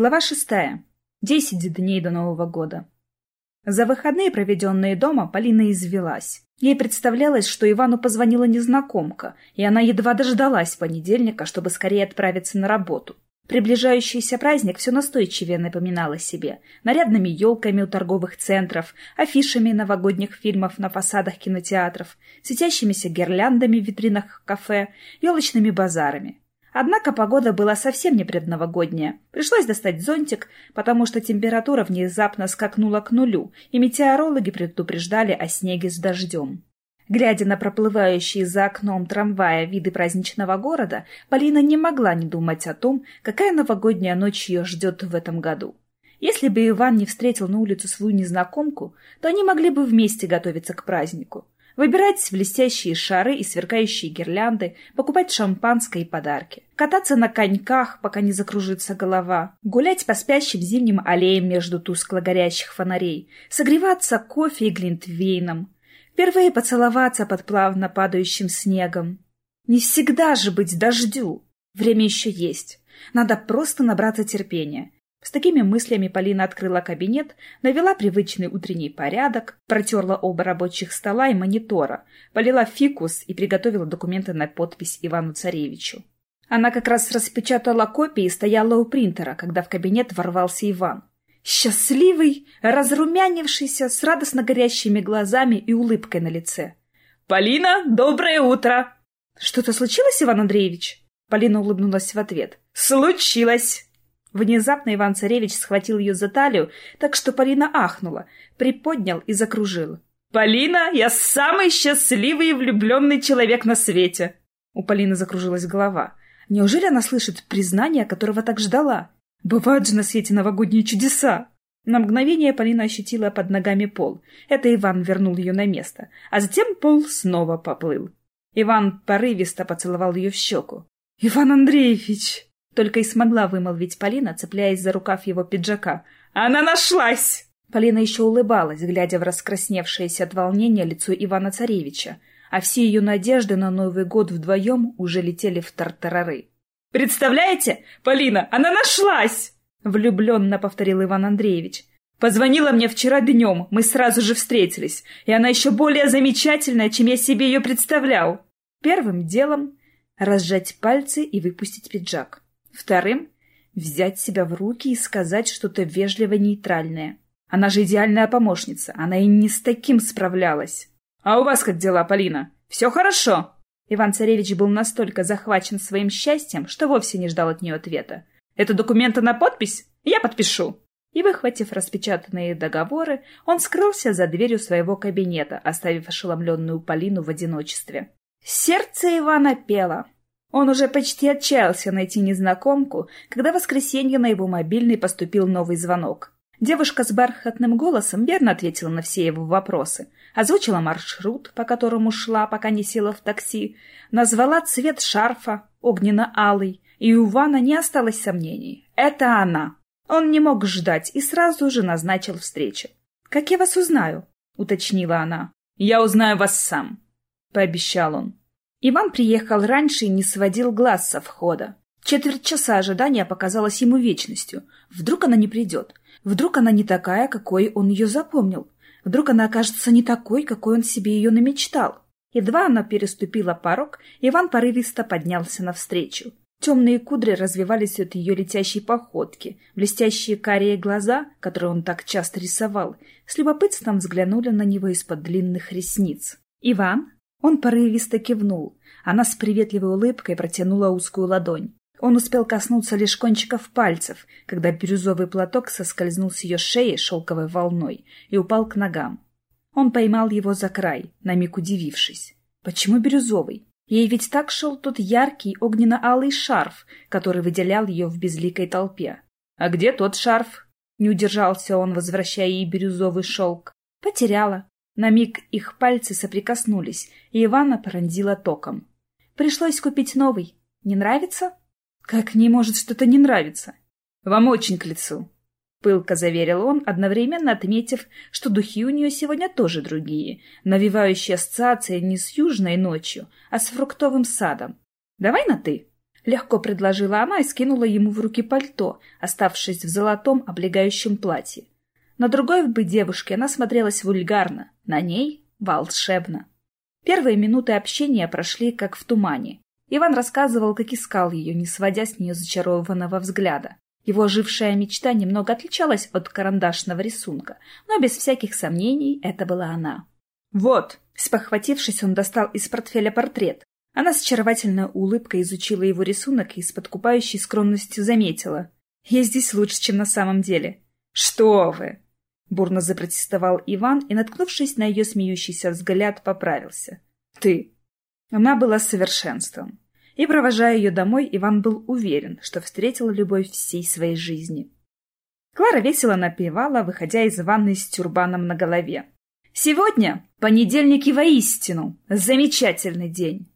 Глава шестая. Десять дней до Нового года. За выходные, проведенные дома, Полина извелась. Ей представлялось, что Ивану позвонила незнакомка, и она едва дождалась понедельника, чтобы скорее отправиться на работу. Приближающийся праздник все настойчивее напоминал о себе. Нарядными елками у торговых центров, афишами новогодних фильмов на фасадах кинотеатров, светящимися гирляндами в витринах кафе, елочными базарами. Однако погода была совсем не предновогодняя. Пришлось достать зонтик, потому что температура внезапно скакнула к нулю, и метеорологи предупреждали о снеге с дождем. Глядя на проплывающие за окном трамвая виды праздничного города, Полина не могла не думать о том, какая новогодняя ночь ее ждет в этом году. Если бы Иван не встретил на улице свою незнакомку, то они могли бы вместе готовиться к празднику. Выбирать блестящие шары и сверкающие гирлянды, покупать шампанское и подарки. Кататься на коньках, пока не закружится голова. Гулять по спящим зимним аллеям между тускло горящих фонарей. Согреваться кофе и глинтвейном. Впервые поцеловаться под плавно падающим снегом. Не всегда же быть дождю. Время еще есть. Надо просто набраться терпения. С такими мыслями Полина открыла кабинет, навела привычный утренний порядок, протерла оба рабочих стола и монитора, полила фикус и приготовила документы на подпись Ивану Царевичу. Она как раз распечатала копии и стояла у принтера, когда в кабинет ворвался Иван. Счастливый, разрумянившийся, с радостно горящими глазами и улыбкой на лице. «Полина, доброе утро!» «Что-то случилось, Иван Андреевич?» Полина улыбнулась в ответ. «Случилось!» Внезапно Иван-Царевич схватил ее за талию, так что Полина ахнула, приподнял и закружил. «Полина, я самый счастливый и влюбленный человек на свете!» У Полины закружилась голова. Неужели она слышит признание, которого так ждала? Бывают же на свете новогодние чудеса! На мгновение Полина ощутила под ногами пол. Это Иван вернул ее на место, а затем пол снова поплыл. Иван порывисто поцеловал ее в щеку. «Иван Андреевич!» Только и смогла вымолвить Полина, цепляясь за рукав его пиджака. «Она нашлась!» Полина еще улыбалась, глядя в раскрасневшееся от волнения лицо Ивана Царевича, а все ее надежды на Новый год вдвоем уже летели в тартарары. «Представляете, Полина, она нашлась!» — влюбленно повторил Иван Андреевич. «Позвонила мне вчера днем, мы сразу же встретились, и она еще более замечательная, чем я себе ее представлял». Первым делом — разжать пальцы и выпустить пиджак. Вторым — взять себя в руки и сказать что-то вежливо-нейтральное. Она же идеальная помощница, она и не с таким справлялась. «А у вас как дела, Полина? Все хорошо?» Иван-царевич был настолько захвачен своим счастьем, что вовсе не ждал от нее ответа. «Это документы на подпись? Я подпишу!» И, выхватив распечатанные договоры, он скрылся за дверью своего кабинета, оставив ошеломленную Полину в одиночестве. Сердце Ивана пело. Он уже почти отчаялся найти незнакомку, когда в воскресенье на его мобильный поступил новый звонок. Девушка с бархатным голосом верно ответила на все его вопросы, озвучила маршрут, по которому шла, пока не села в такси, назвала цвет шарфа, огненно-алый, и у Вана не осталось сомнений. Это она. Он не мог ждать и сразу же назначил встречу. «Как я вас узнаю?» — уточнила она. «Я узнаю вас сам», — пообещал он. Иван приехал раньше и не сводил глаз со входа. Четверть часа ожидания показалась ему вечностью. Вдруг она не придет. Вдруг она не такая, какой он ее запомнил. Вдруг она окажется не такой, какой он себе ее намечтал. Едва она переступила порог, Иван порывисто поднялся навстречу. Темные кудри развивались от ее летящей походки, блестящие карие глаза, которые он так часто рисовал, с любопытством взглянули на него из-под длинных ресниц. «Иван?» Он порывисто кивнул. Она с приветливой улыбкой протянула узкую ладонь. Он успел коснуться лишь кончиков пальцев, когда бирюзовый платок соскользнул с ее шеи шелковой волной и упал к ногам. Он поймал его за край, на миг удивившись. Почему бирюзовый? Ей ведь так шел тот яркий огненно-алый шарф, который выделял ее в безликой толпе. «А где тот шарф?» Не удержался он, возвращая ей бирюзовый шелк. «Потеряла», на миг их пальцы соприкоснулись, и Ивана пронзила током. Пришлось купить новый. Не нравится? Как не может что-то не нравиться? Вам очень к лицу. Пылко заверил он, одновременно отметив, что духи у нее сегодня тоже другие, навевающие ассоциации не с южной ночью, а с фруктовым садом. Давай на «ты». Легко предложила она и скинула ему в руки пальто, оставшись в золотом облегающем платье. На другой бы девушке она смотрелась вульгарно, на ней — волшебно. Первые минуты общения прошли как в тумане. Иван рассказывал, как искал ее, не сводя с нее зачарованного взгляда. Его ожившая мечта немного отличалась от карандашного рисунка, но без всяких сомнений это была она. «Вот!» Спохватившись, он достал из портфеля портрет. Она с очаровательной улыбкой изучила его рисунок и с подкупающей скромностью заметила. «Я здесь лучше, чем на самом деле». «Что вы!» Бурно запротестовал Иван и, наткнувшись на ее смеющийся взгляд, поправился. «Ты!» Она была совершенством. И, провожая ее домой, Иван был уверен, что встретил любовь всей своей жизни. Клара весело напевала, выходя из ванной с тюрбаном на голове. Сегодня, понедельник и воистину, замечательный день.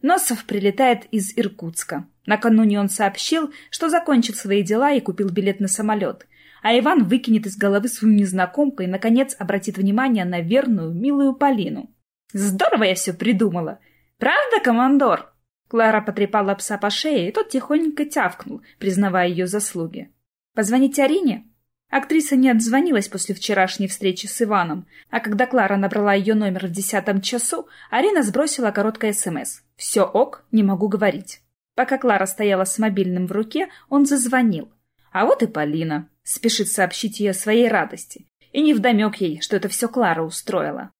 Носов прилетает из Иркутска. Накануне он сообщил, что закончил свои дела и купил билет на самолет. А Иван выкинет из головы свою незнакомку и, наконец, обратит внимание на верную, милую Полину. Здорово я все придумала. Правда, командор? Клара потрепала пса по шее, и тот тихонько тявкнул, признавая ее заслуги. «Позвонить Арине?» Актриса не отзвонилась после вчерашней встречи с Иваном, а когда Клара набрала ее номер в десятом часу, Арина сбросила короткое СМС. «Все ок, не могу говорить». Пока Клара стояла с мобильным в руке, он зазвонил. А вот и Полина. Спешит сообщить ей о своей радости. И невдомек ей, что это все Клара устроила.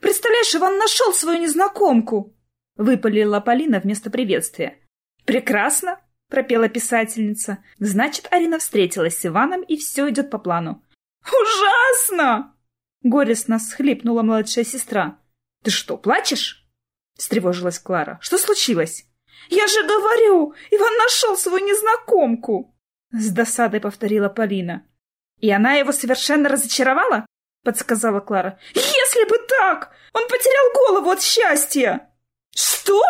«Представляешь, Иван нашел свою незнакомку!» Выпалила Полина вместо приветствия. «Прекрасно!» — пропела писательница. «Значит, Арина встретилась с Иваном, и все идет по плану». «Ужасно!» — горестно схлипнула младшая сестра. «Ты что, плачешь?» — встревожилась Клара. «Что случилось?» «Я же говорю, Иван нашел свою незнакомку!» С досадой повторила Полина. «И она его совершенно разочаровала?» — подсказала Клара. «Если бы так! Он потерял голову от счастья!» «Что?»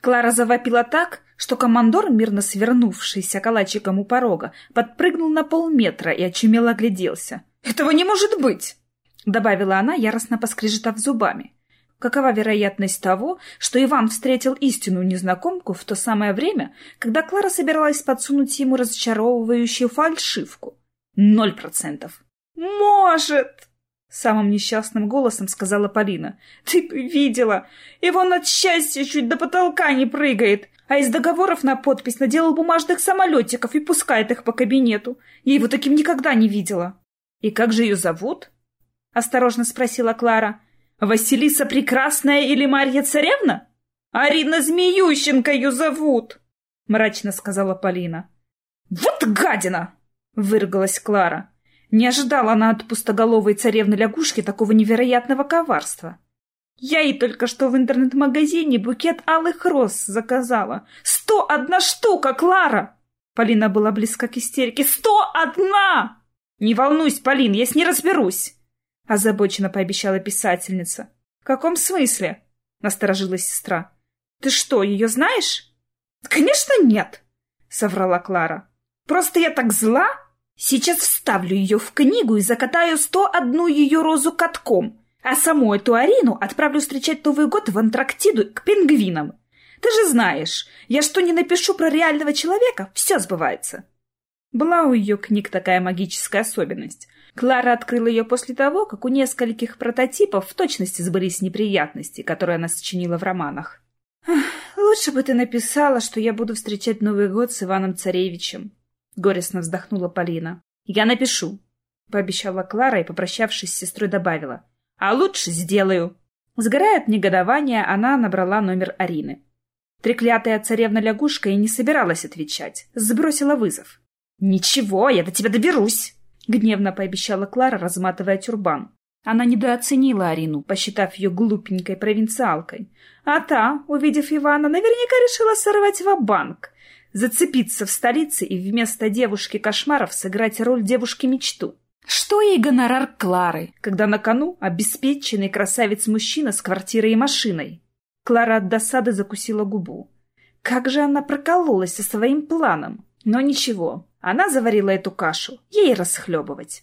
Клара завопила так, что командор, мирно свернувшийся калачиком у порога, подпрыгнул на полметра и очумело огляделся. «Этого не может быть!» — добавила она, яростно поскрежетав зубами. Какова вероятность того, что Иван встретил истинную незнакомку в то самое время, когда Клара собиралась подсунуть ему разочаровывающую фальшивку? Ноль процентов. «Может!» — самым несчастным голосом сказала Полина. «Ты бы видела! Иван от счастья чуть до потолка не прыгает, а из договоров на подпись наделал бумажных самолетиков и пускает их по кабинету. Я его таким никогда не видела». «И как же ее зовут?» — осторожно спросила Клара. Василиса Прекрасная или Марья Царевна? Арина Змеющенко ее зовут, мрачно сказала Полина. Вот гадина! Выргалась Клара. Не ожидала она от пустоголовой царевны-лягушки такого невероятного коварства. Я ей только что в интернет-магазине букет алых роз заказала. Сто одна штука, Клара! Полина была близка к истерике. Сто одна! Не волнуйся, Полин, я с ней разберусь. — озабоченно пообещала писательница. — В каком смысле? — насторожилась сестра. — Ты что, ее знаешь? — Конечно, нет, — соврала Клара. — Просто я так зла. Сейчас вставлю ее в книгу и закатаю сто одну ее розу катком, а саму эту Арину отправлю встречать Новый год в Антарктиду к пингвинам. Ты же знаешь, я что не напишу про реального человека, все сбывается. Была у ее книг такая магическая особенность. Клара открыла ее после того, как у нескольких прототипов в точности сбылись неприятности, которые она сочинила в романах. «Лучше бы ты написала, что я буду встречать Новый год с Иваном Царевичем», — горестно вздохнула Полина. «Я напишу», — пообещала Клара и, попрощавшись с сестрой, добавила. «А лучше сделаю». Сгорая от негодования, она набрала номер Арины. Треклятая царевна-лягушка и не собиралась отвечать, сбросила вызов. «Ничего, я до тебя доберусь!» — гневно пообещала Клара, разматывая тюрбан. Она недооценила Арину, посчитав ее глупенькой провинциалкой. А та, увидев Ивана, наверняка решила сорвать в банк зацепиться в столице и вместо девушки-кошмаров сыграть роль девушки-мечту. Что ей гонорар Клары, когда на кону обеспеченный красавец-мужчина с квартирой и машиной? Клара от досады закусила губу. Как же она прокололась со своим планом? Но ничего, она заварила эту кашу, ей расхлебывать.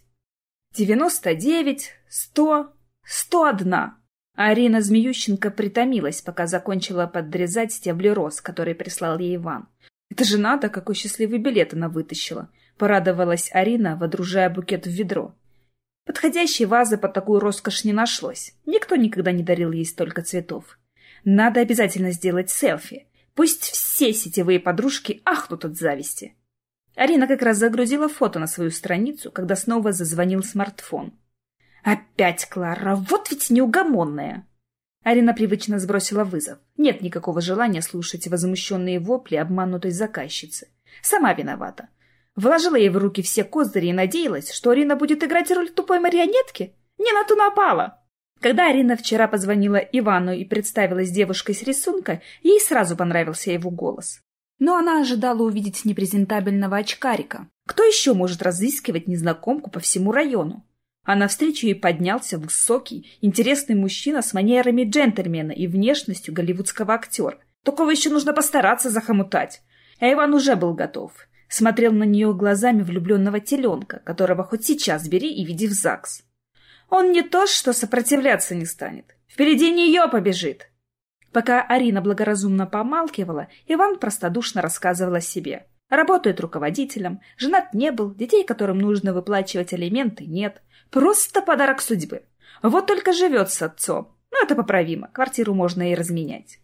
Девяносто девять, сто, сто одна. Арина Змеющенко притомилась, пока закончила подрезать стебли роз, которые прислал ей Иван. Это же надо, какой счастливый билет она вытащила. Порадовалась Арина, водружая букет в ведро. Подходящей вазы под такую роскошь не нашлось. Никто никогда не дарил ей столько цветов. Надо обязательно сделать селфи. Пусть все сетевые подружки ахнут от зависти. Арина как раз загрузила фото на свою страницу, когда снова зазвонил смартфон. «Опять Клара, вот ведь неугомонная!» Арина привычно сбросила вызов. Нет никакого желания слушать возмущенные вопли обманутой заказчицы. Сама виновата. Вложила ей в руки все козыри и надеялась, что Арина будет играть роль тупой марионетки? Не на ту напала! Когда Арина вчера позвонила Ивану и представилась девушкой с рисунка, ей сразу понравился его голос. Но она ожидала увидеть непрезентабельного очкарика. Кто еще может разыскивать незнакомку по всему району? А навстречу ей поднялся высокий, интересный мужчина с манерами джентльмена и внешностью голливудского актера. Такого еще нужно постараться захомутать. А Иван уже был готов смотрел на нее глазами влюбленного теленка, которого хоть сейчас бери и веди в ЗАГС. Он не то, что сопротивляться не станет. Впереди нее побежит. Пока Арина благоразумно помалкивала, Иван простодушно рассказывал о себе. Работает руководителем, женат не был, детей, которым нужно выплачивать алименты, нет. Просто подарок судьбы. Вот только живет с отцом. Ну, это поправимо, квартиру можно и разменять.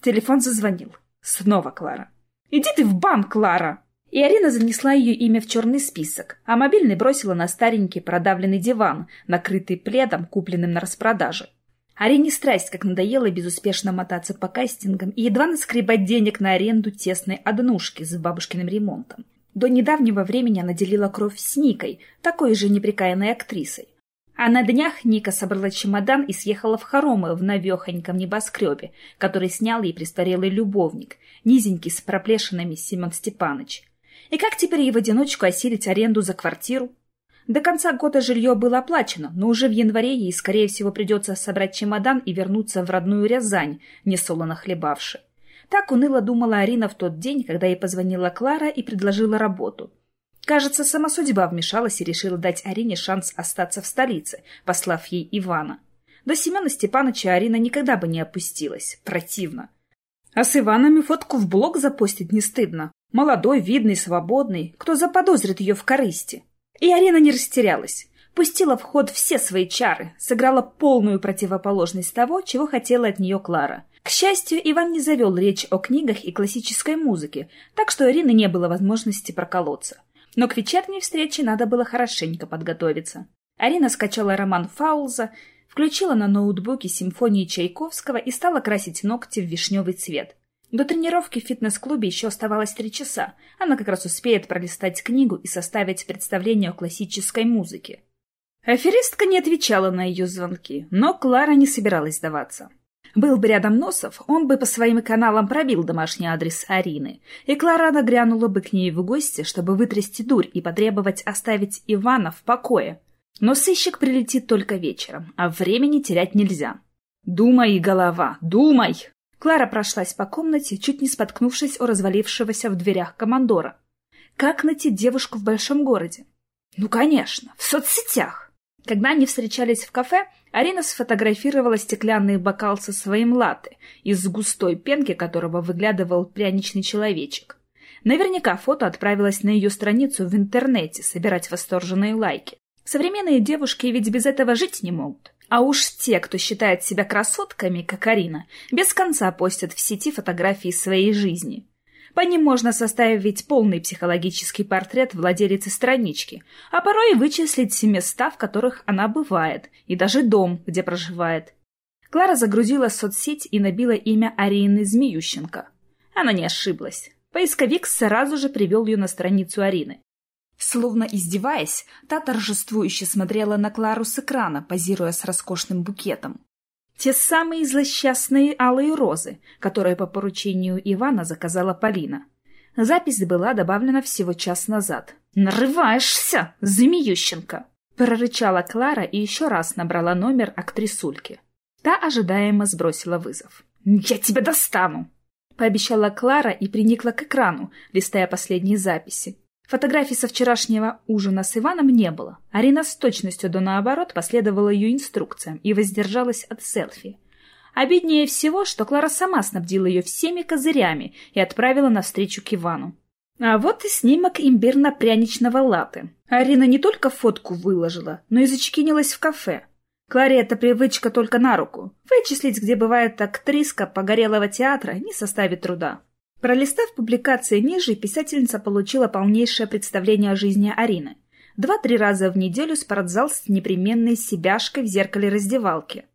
Телефон зазвонил. Снова Клара. «Иди ты в банк, Клара!» И Арина занесла ее имя в черный список, а мобильный бросила на старенький продавленный диван, накрытый пледом, купленным на распродаже. Арине страсть, как надоело безуспешно мотаться по кастингам и едва наскребать денег на аренду тесной однушки с бабушкиным ремонтом. До недавнего времени она делила кровь с Никой, такой же неприкаянной актрисой. А на днях Ника собрала чемодан и съехала в хоромы в навехоньком небоскребе, который снял ей престарелый любовник, низенький с проплешинами Семен Степаныч. И как теперь ей в одиночку осилить аренду за квартиру? До конца года жилье было оплачено, но уже в январе ей, скорее всего, придется собрать чемодан и вернуться в родную Рязань, несолоно хлебавши. Так уныло думала Арина в тот день, когда ей позвонила Клара и предложила работу. Кажется, сама судьба вмешалась и решила дать Арине шанс остаться в столице, послав ей Ивана. До Семена Степановича Арина никогда бы не опустилась. Противно. А с Иванами фотку в блог запостить не стыдно. Молодой, видный, свободный. Кто заподозрит ее в корысти? И Арина не растерялась. Пустила в ход все свои чары, сыграла полную противоположность того, чего хотела от нее Клара. К счастью, Иван не завел речь о книгах и классической музыке, так что Арины не было возможности проколоться. Но к вечерней встрече надо было хорошенько подготовиться. Арина скачала роман Фаулза, включила на ноутбуке симфонии Чайковского и стала красить ногти в вишневый цвет. До тренировки в фитнес-клубе еще оставалось три часа. Она как раз успеет пролистать книгу и составить представление о классической музыке. Аферистка не отвечала на ее звонки, но Клара не собиралась сдаваться. Был бы рядом Носов, он бы по своим каналам пробил домашний адрес Арины, и Клара нагрянула бы к ней в гости, чтобы вытрясти дурь и потребовать оставить Ивана в покое. Но сыщик прилетит только вечером, а времени терять нельзя. «Думай, голова, думай!» Клара прошлась по комнате, чуть не споткнувшись о развалившегося в дверях командора. Как найти девушку в большом городе? Ну, конечно, в соцсетях. Когда они встречались в кафе, Арина сфотографировала стеклянный бокал со своим латте, из густой пенки которого выглядывал пряничный человечек. Наверняка фото отправилось на ее страницу в интернете собирать восторженные лайки. Современные девушки ведь без этого жить не могут. А уж те, кто считает себя красотками, как Арина, без конца постят в сети фотографии своей жизни. По ним можно составить полный психологический портрет владелицы странички, а порой вычислить места, в которых она бывает, и даже дом, где проживает. Клара загрузила соцсеть и набила имя Арины Змеющенко. Она не ошиблась. Поисковик сразу же привел ее на страницу Арины. Словно издеваясь, та торжествующе смотрела на Клару с экрана, позируя с роскошным букетом. Те самые злосчастные алые розы, которые по поручению Ивана заказала Полина. Запись была добавлена всего час назад. «Нарываешься, Змеющенко!» Прорычала Клара и еще раз набрала номер актрисульки. Та ожидаемо сбросила вызов. «Я тебя достану!» Пообещала Клара и приникла к экрану, листая последние записи. Фотографий со вчерашнего ужина с Иваном не было. Арина с точностью до наоборот последовала ее инструкциям и воздержалась от селфи. Обиднее всего, что Клара сама снабдила ее всеми козырями и отправила навстречу к Ивану. А вот и снимок имбирно-пряничного латы. Арина не только фотку выложила, но и зачекинилась в кафе. Кларе эта привычка только на руку. Вычислить, где бывает актриска погорелого театра, не составит труда. Пролистав публикации ниже, писательница получила полнейшее представление о жизни Арины. Два-три раза в неделю спортзал с непременной себяшкой в зеркале раздевалки.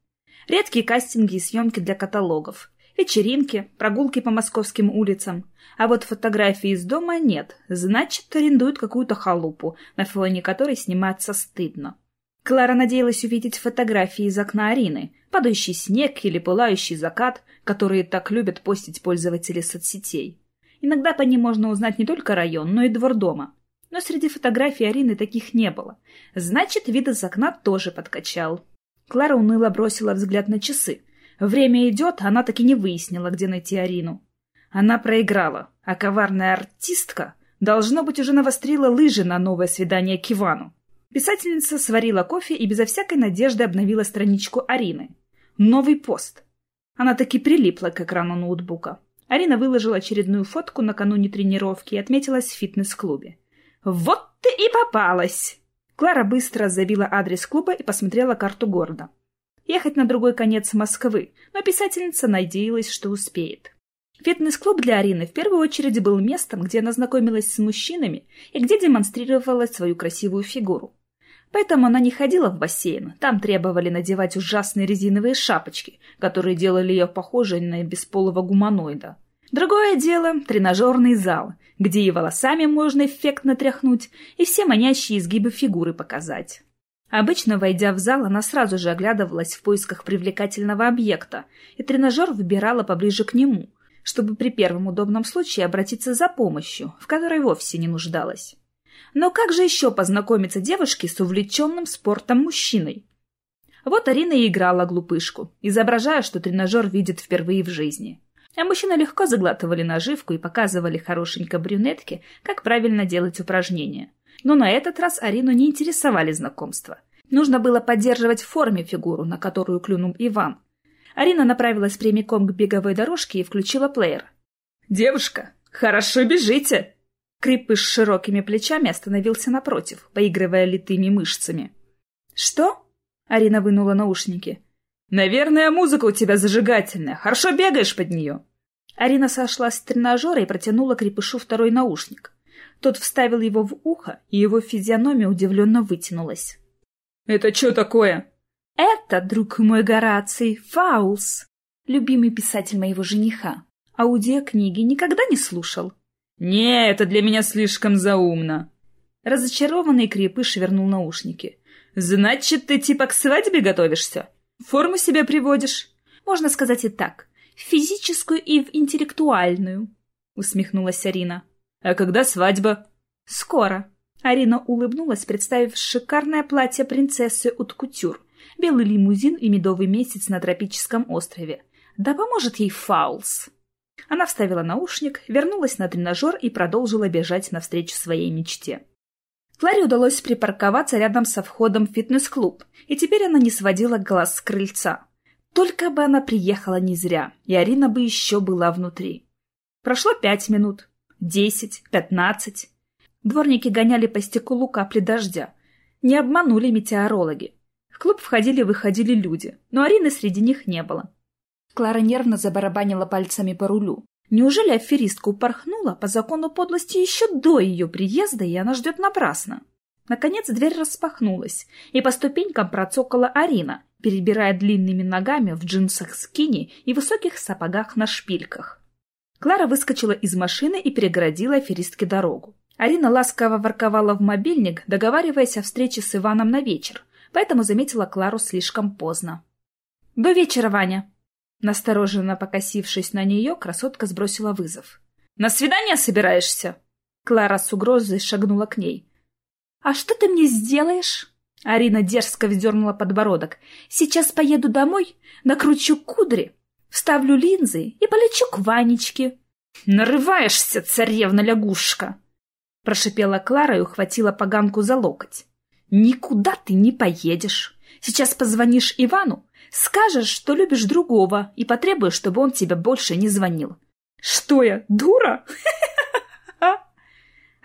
Редкие кастинги и съемки для каталогов. Вечеринки, прогулки по московским улицам. А вот фотографий из дома нет, значит, арендуют какую-то халупу, на фоне которой сниматься стыдно. Клара надеялась увидеть фотографии из окна Арины, падающий снег или пылающий закат, которые так любят постить пользователи соцсетей. Иногда по ним можно узнать не только район, но и двор дома. Но среди фотографий Арины таких не было. Значит, вид из окна тоже подкачал. Клара уныло бросила взгляд на часы. Время идет, она так и не выяснила, где найти Арину. Она проиграла, а коварная артистка, должно быть, уже навострила лыжи на новое свидание к Ивану. Писательница сварила кофе и безо всякой надежды обновила страничку Арины. Новый пост. Она таки прилипла к экрану ноутбука. Арина выложила очередную фотку накануне тренировки и отметилась в фитнес-клубе. «Вот ты и попалась!» Клара быстро забила адрес клуба и посмотрела карту города. Ехать на другой конец Москвы, но писательница надеялась, что успеет. Фитнес-клуб для Арины в первую очередь был местом, где она знакомилась с мужчинами и где демонстрировала свою красивую фигуру. Поэтому она не ходила в бассейн, там требовали надевать ужасные резиновые шапочки, которые делали ее похожей на бесполого гуманоида. Другое дело – тренажерный зал, где и волосами можно эффектно тряхнуть, и все манящие изгибы фигуры показать. Обычно, войдя в зал, она сразу же оглядывалась в поисках привлекательного объекта, и тренажер выбирала поближе к нему, чтобы при первом удобном случае обратиться за помощью, в которой вовсе не нуждалась. Но как же еще познакомиться девушке с увлеченным спортом мужчиной? Вот Арина и играла глупышку, изображая, что тренажер видит впервые в жизни. А мужчины легко заглатывали наживку и показывали хорошенько брюнетке, как правильно делать упражнения. Но на этот раз Арину не интересовали знакомства. Нужно было поддерживать в форме фигуру, на которую клюнул Иван. Арина направилась прямиком к беговой дорожке и включила плеер. «Девушка, хорошо бежите!» Крипыш с широкими плечами остановился напротив, поигрывая литыми мышцами. «Что?» — Арина вынула наушники. «Наверное, музыка у тебя зажигательная. Хорошо бегаешь под нее». Арина сошла с тренажера и протянула Крепышу второй наушник. Тот вставил его в ухо, и его физиономия удивленно вытянулась. «Это что такое?» «Это, друг мой Гораций, Фаулс, любимый писатель моего жениха. Аудиокниги никогда не слушал?» «Не, это для меня слишком заумно». Разочарованный Крепыш вернул наушники. «Значит, ты типа к свадьбе готовишься? Форму себе приводишь?» «Можно сказать и так. В физическую и в интеллектуальную», — усмехнулась Арина. «А когда свадьба?» «Скоро». Арина улыбнулась, представив шикарное платье принцессы от кутюр, белый лимузин и медовый месяц на тропическом острове. Да поможет ей Фаулс. Она вставила наушник, вернулась на тренажер и продолжила бежать навстречу своей мечте. Кларе удалось припарковаться рядом со входом в фитнес-клуб, и теперь она не сводила глаз с крыльца. Только бы она приехала не зря, и Арина бы еще была внутри. Прошло пять минут, десять, пятнадцать. Дворники гоняли по стеклу капли дождя. Не обманули метеорологи. В клуб входили-выходили люди, но Арины среди них не было. Клара нервно забарабанила пальцами по рулю. Неужели аферистка упорхнула по закону подлости еще до ее приезда, и она ждет напрасно? Наконец дверь распахнулась, и по ступенькам процокала Арина, перебирая длинными ногами в джинсах скини и высоких сапогах на шпильках. Клара выскочила из машины и перегородила аферистке дорогу. Арина ласково ворковала в мобильник, договариваясь о встрече с Иваном на вечер, поэтому заметила Клару слишком поздно. «До вечера, Ваня!» Настороженно покосившись на нее, красотка сбросила вызов. «На свидание собираешься?» Клара с угрозой шагнула к ней. «А что ты мне сделаешь?» Арина дерзко вздернула подбородок. «Сейчас поеду домой, накручу кудри, вставлю линзы и полечу к Ванечке». «Нарываешься, царевна-лягушка!» Прошипела Клара и ухватила поганку за локоть. «Никуда ты не поедешь. Сейчас позвонишь Ивану, скажешь, что любишь другого, и потребуешь, чтобы он тебе больше не звонил. Что я, дура?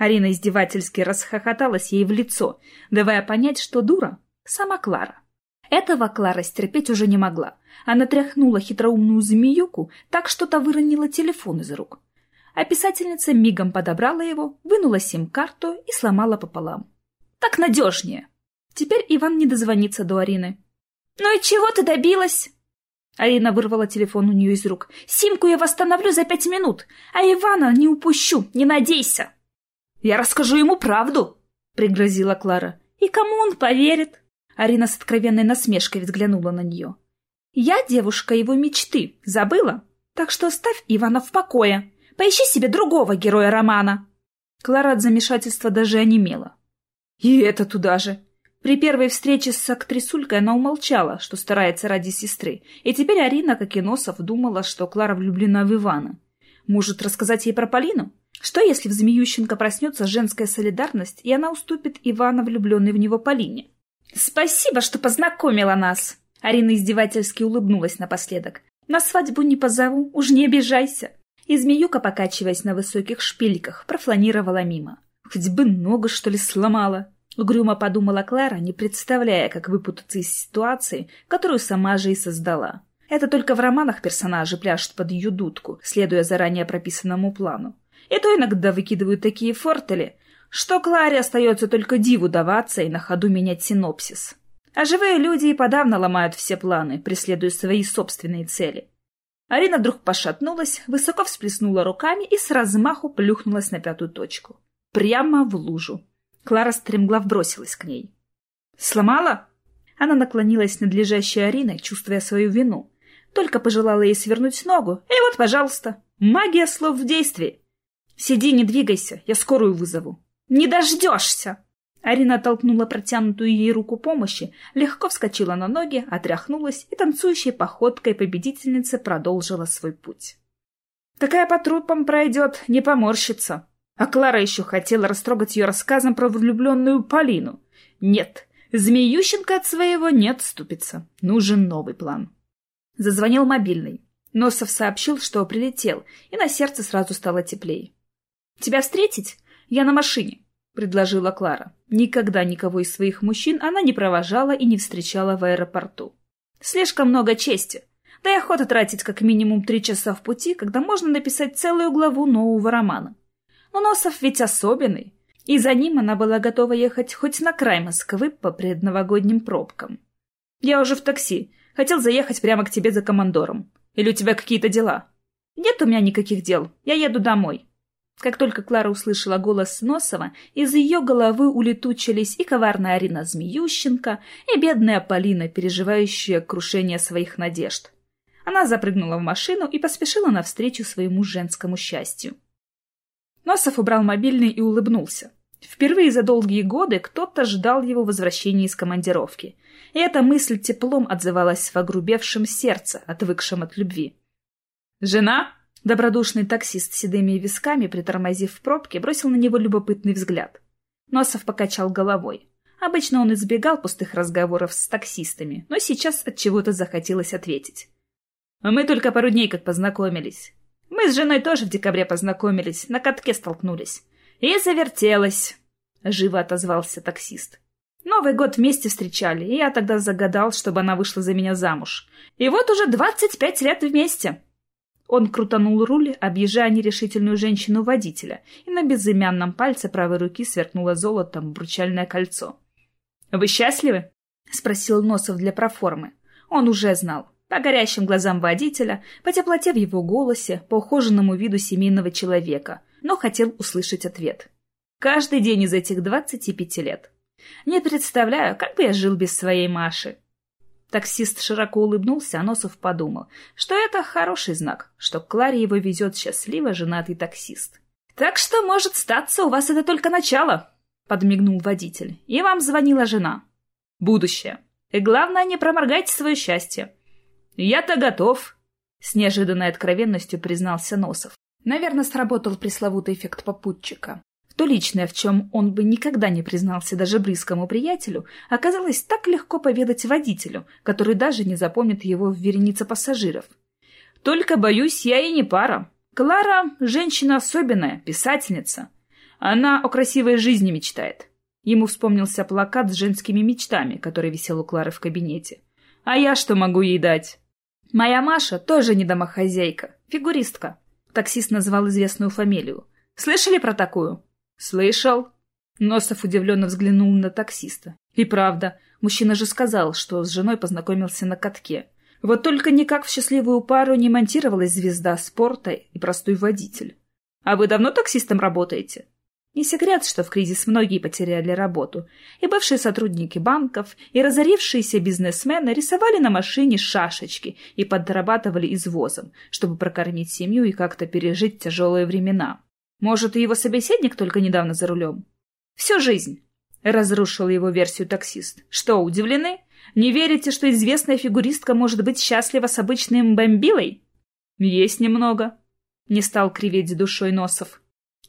Арина издевательски расхохоталась ей в лицо, давая понять, что дура сама Клара. Этого Клара стерпеть уже не могла. Она тряхнула хитроумную змеюку, так что-то выронила телефон из рук. А писательница мигом подобрала его, вынула сим-карту и сломала пополам. Так надежнее. Теперь Иван не дозвонится до Арины. «Ну и чего ты добилась?» Арина вырвала телефон у нее из рук. «Симку я восстановлю за пять минут, а Ивана не упущу, не надейся!» «Я расскажу ему правду!» — пригрозила Клара. «И кому он поверит?» Арина с откровенной насмешкой взглянула на нее. «Я девушка его мечты, забыла? Так что оставь Ивана в покое. Поищи себе другого героя романа!» Клара от замешательства даже онемела. «И это туда же!» При первой встрече с актрисулькой она умолчала, что старается ради сестры, и теперь Арина, как и Носов, думала, что Клара влюблена в Ивана. Может, рассказать ей про Полину? Что, если в Змеющенко проснется женская солидарность, и она уступит Ивана, влюбленной в него Полине? «Спасибо, что познакомила нас!» Арина издевательски улыбнулась напоследок. «На свадьбу не позову, уж не обижайся!» И змеюка, покачиваясь на высоких шпильках, профланировала мимо. «Хоть бы ногу, что ли, сломала!» Угрюмо подумала Клара, не представляя, как выпутаться из ситуации, которую сама же и создала. Это только в романах персонажи пляшут под ее дудку, следуя заранее прописанному плану. И то иногда выкидывают такие фортели, что Кларе остается только диву даваться и на ходу менять синопсис. А живые люди и подавно ломают все планы, преследуя свои собственные цели. Арина вдруг пошатнулась, высоко всплеснула руками и с размаху плюхнулась на пятую точку. Прямо в лужу. Клара стремглав бросилась к ней. «Сломала?» Она наклонилась над лежащей Ариной, чувствуя свою вину. Только пожелала ей свернуть ногу, и вот, пожалуйста, магия слов в действии. «Сиди, не двигайся, я скорую вызову». «Не дождешься!» Арина толкнула протянутую ей руку помощи, легко вскочила на ноги, отряхнулась и танцующей походкой победительницы продолжила свой путь. «Такая по трупам пройдет, не поморщится!» А Клара еще хотела растрогать ее рассказом про влюбленную Полину. Нет, Змеющенко от своего не отступится. Нужен новый план. Зазвонил мобильный. Носов сообщил, что прилетел, и на сердце сразу стало теплее. «Тебя встретить? Я на машине», — предложила Клара. Никогда никого из своих мужчин она не провожала и не встречала в аэропорту. «Слишком много чести. Да и охота тратить как минимум три часа в пути, когда можно написать целую главу нового романа. Но Носов ведь особенный, и за ним она была готова ехать хоть на край Москвы по предновогодним пробкам. «Я уже в такси. Хотел заехать прямо к тебе за командором. Или у тебя какие-то дела?» «Нет у меня никаких дел. Я еду домой». Как только Клара услышала голос Носова, из ее головы улетучились и коварная Арина Змеющенко, и бедная Полина, переживающая крушение своих надежд. Она запрыгнула в машину и поспешила навстречу своему женскому счастью. Носов убрал мобильный и улыбнулся. Впервые за долгие годы кто-то ждал его возвращения из командировки. И эта мысль теплом отзывалась в огрубевшем сердце, отвыкшем от любви. «Жена?» Добродушный таксист с седыми висками, притормозив в пробке, бросил на него любопытный взгляд. Носов покачал головой. Обычно он избегал пустых разговоров с таксистами, но сейчас от чего-то захотелось ответить. «Мы только пару дней как познакомились. Мы с женой тоже в декабре познакомились, на катке столкнулись. И завертелась, — живо отозвался таксист. Новый год вместе встречали, и я тогда загадал, чтобы она вышла за меня замуж. И вот уже двадцать пять лет вместе. Он крутанул руль, объезжая нерешительную женщину-водителя, и на безымянном пальце правой руки сверкнуло золотом бручальное кольцо. «Вы счастливы?» — спросил Носов для проформы. Он уже знал. По горящим глазам водителя, по теплоте в его голосе, по ухоженному виду семейного человека, но хотел услышать ответ. Каждый день из этих двадцати пяти лет. Не представляю, как бы я жил без своей Маши. Таксист широко улыбнулся, а Носов подумал, что это хороший знак, что к Кларе его везет счастливо женатый таксист. «Так что, может, статься, у вас это только начало», — подмигнул водитель. «И вам звонила жена. Будущее. И главное, не проморгайте свое счастье. «Я-то готов», — с неожиданной откровенностью признался Носов. Наверное, сработал пресловутый эффект попутчика. То личное, в чем он бы никогда не признался даже близкому приятелю, оказалось так легко поведать водителю, который даже не запомнит его в веренице пассажиров. «Только, боюсь, я и не пара. Клара – женщина особенная, писательница. Она о красивой жизни мечтает». Ему вспомнился плакат с женскими мечтами, который висел у Клары в кабинете. «А я что могу ей дать?» «Моя Маша тоже не домохозяйка, фигуристка». Таксист назвал известную фамилию. «Слышали про такую?» «Слышал». Носов удивленно взглянул на таксиста. И правда, мужчина же сказал, что с женой познакомился на катке. Вот только никак в счастливую пару не монтировалась звезда спорта и простой водитель. «А вы давно таксистом работаете?» Не секрет, что в кризис многие потеряли работу, и бывшие сотрудники банков, и разорившиеся бизнесмены рисовали на машине шашечки и подрабатывали извозом, чтобы прокормить семью и как-то пережить тяжелые времена. Может, и его собеседник только недавно за рулем? Всю жизнь. Разрушил его версию таксист. Что, удивлены? Не верите, что известная фигуристка может быть счастлива с обычным бомбилой? Есть немного. Не стал кривить душой Носов.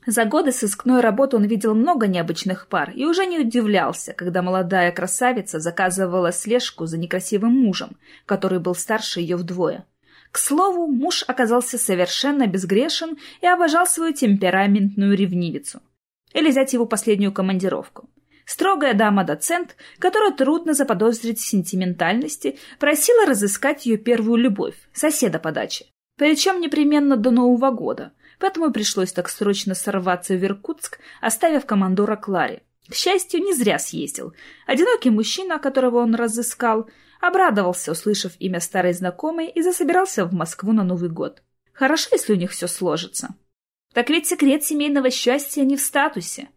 За годы сыскной работы он видел много необычных пар и уже не удивлялся, когда молодая красавица заказывала слежку за некрасивым мужем, который был старше ее вдвое. К слову, муж оказался совершенно безгрешен и обожал свою темпераментную ревнивицу. Или взять его последнюю командировку. Строгая дама-доцент, которую трудно заподозрить в сентиментальности, просила разыскать ее первую любовь, соседа по даче. Причем непременно до Нового года, поэтому пришлось так срочно сорваться в Иркутск, оставив командора Кларе. К счастью, не зря съездил. Одинокий мужчина, которого он разыскал, Обрадовался, услышав имя старой знакомой, и засобирался в Москву на Новый год. Хорошо, если у них все сложится. Так ведь секрет семейного счастья не в статусе.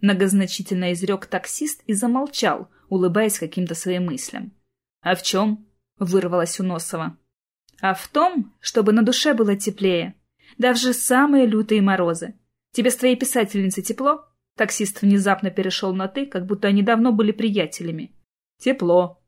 Многозначительно изрек таксист и замолчал, улыбаясь каким-то своим мыслям. «А в чем?» — вырвалось у Носова. «А в том, чтобы на душе было теплее. Даже самые лютые морозы. Тебе с твоей писательницей тепло?» Таксист внезапно перешел на «ты», как будто они давно были приятелями. «Тепло»,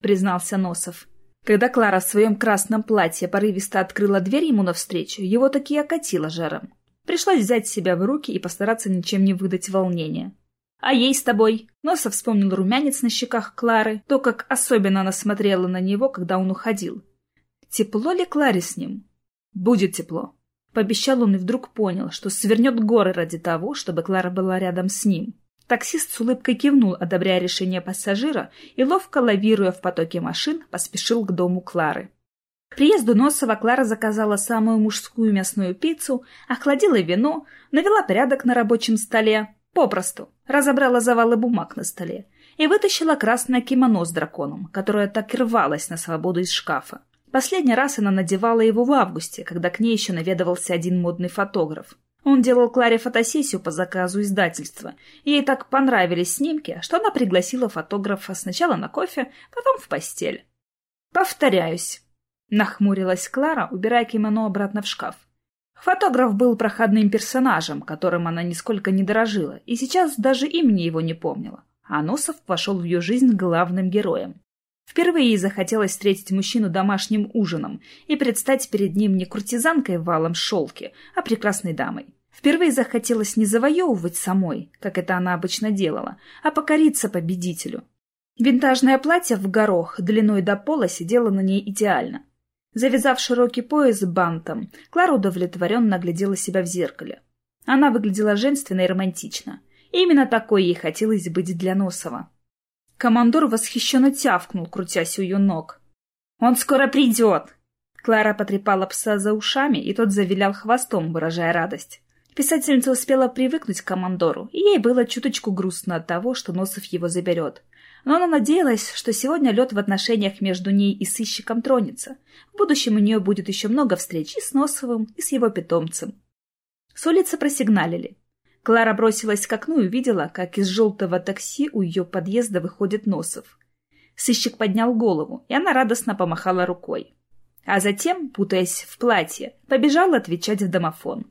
признался Носов. Когда Клара в своем красном платье порывисто открыла дверь ему навстречу, его таки окатило жаром. Пришлось взять себя в руки и постараться ничем не выдать волнения. «А ей с тобой?» Носов вспомнил румянец на щеках Клары, то, как особенно она смотрела на него, когда он уходил. Тепло ли Кларе с ним? «Будет тепло», — пообещал он и вдруг понял, что свернет горы ради того, чтобы Клара была рядом с ним. Таксист с улыбкой кивнул, одобряя решение пассажира, и, ловко лавируя в потоке машин, поспешил к дому Клары. К приезду Носова Клара заказала самую мужскую мясную пиццу, охладила вино, навела порядок на рабочем столе, попросту, разобрала завалы бумаг на столе и вытащила красное кимоно с драконом, которое так и рвалось на свободу из шкафа. Последний раз она надевала его в августе, когда к ней еще наведывался один модный фотограф. Он делал Кларе фотосессию по заказу издательства. Ей так понравились снимки, что она пригласила фотографа сначала на кофе, потом в постель. «Повторяюсь», — нахмурилась Клара, убирая кимоно обратно в шкаф. Фотограф был проходным персонажем, которым она нисколько не дорожила, и сейчас даже имени его не помнила. А Носов вошел в ее жизнь главным героем. Впервые ей захотелось встретить мужчину домашним ужином и предстать перед ним не куртизанкой в валом шелке, а прекрасной дамой. Впервые захотелось не завоевывать самой, как это она обычно делала, а покориться победителю. Винтажное платье в горох длиной до пола сидело на ней идеально. Завязав широкий пояс бантом, Клара удовлетворенно глядела себя в зеркале. Она выглядела женственно и романтично. именно такой ей хотелось быть для Носова. Командор восхищенно тявкнул, крутясь у ее ног. «Он скоро придет!» Клара потрепала пса за ушами, и тот завилял хвостом, выражая радость. Писательница успела привыкнуть к командору, и ей было чуточку грустно от того, что Носов его заберет. Но она надеялась, что сегодня лед в отношениях между ней и сыщиком тронется. В будущем у нее будет еще много встреч и с Носовым, и с его питомцем. С улицы просигналили. Клара бросилась к окну и увидела, как из желтого такси у ее подъезда выходит Носов. Сыщик поднял голову, и она радостно помахала рукой. А затем, путаясь в платье, побежала отвечать в домофон.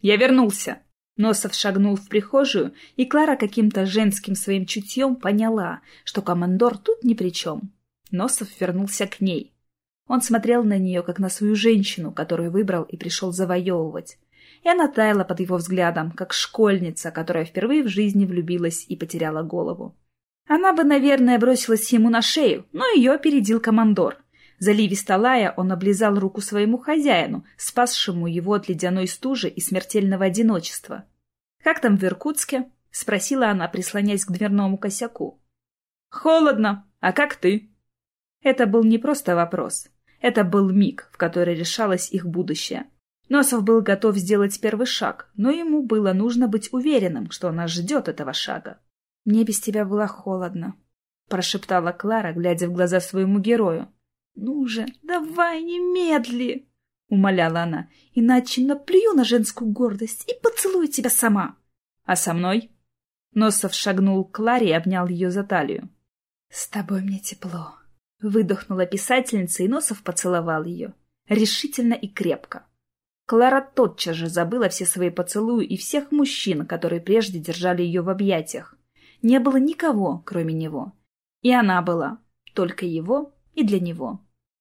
«Я вернулся!» Носов шагнул в прихожую, и Клара каким-то женским своим чутьем поняла, что командор тут ни при чем. Носов вернулся к ней. Он смотрел на нее, как на свою женщину, которую выбрал и пришел завоевывать. И она таяла под его взглядом, как школьница, которая впервые в жизни влюбилась и потеряла голову. Она бы, наверное, бросилась ему на шею, но ее опередил командор. Заливисто лая, он облизал руку своему хозяину, спасшему его от ледяной стужи и смертельного одиночества. «Как там в Иркутске?» — спросила она, прислоняясь к дверному косяку. «Холодно. А как ты?» Это был не просто вопрос. Это был миг, в который решалось их будущее. Носов был готов сделать первый шаг, но ему было нужно быть уверенным, что она ждет этого шага. «Мне без тебя было холодно», — прошептала Клара, глядя в глаза своему герою. «Ну же, давай, немедли!» — умоляла она. «Иначе наплюю на женскую гордость и поцелую тебя сама!» «А со мной?» Носов шагнул к Кларе и обнял ее за талию. «С тобой мне тепло», — выдохнула писательница, и Носов поцеловал ее. Решительно и крепко. Клара тотчас же забыла все свои поцелуи и всех мужчин, которые прежде держали ее в объятиях. Не было никого, кроме него. И она была. Только его и для него.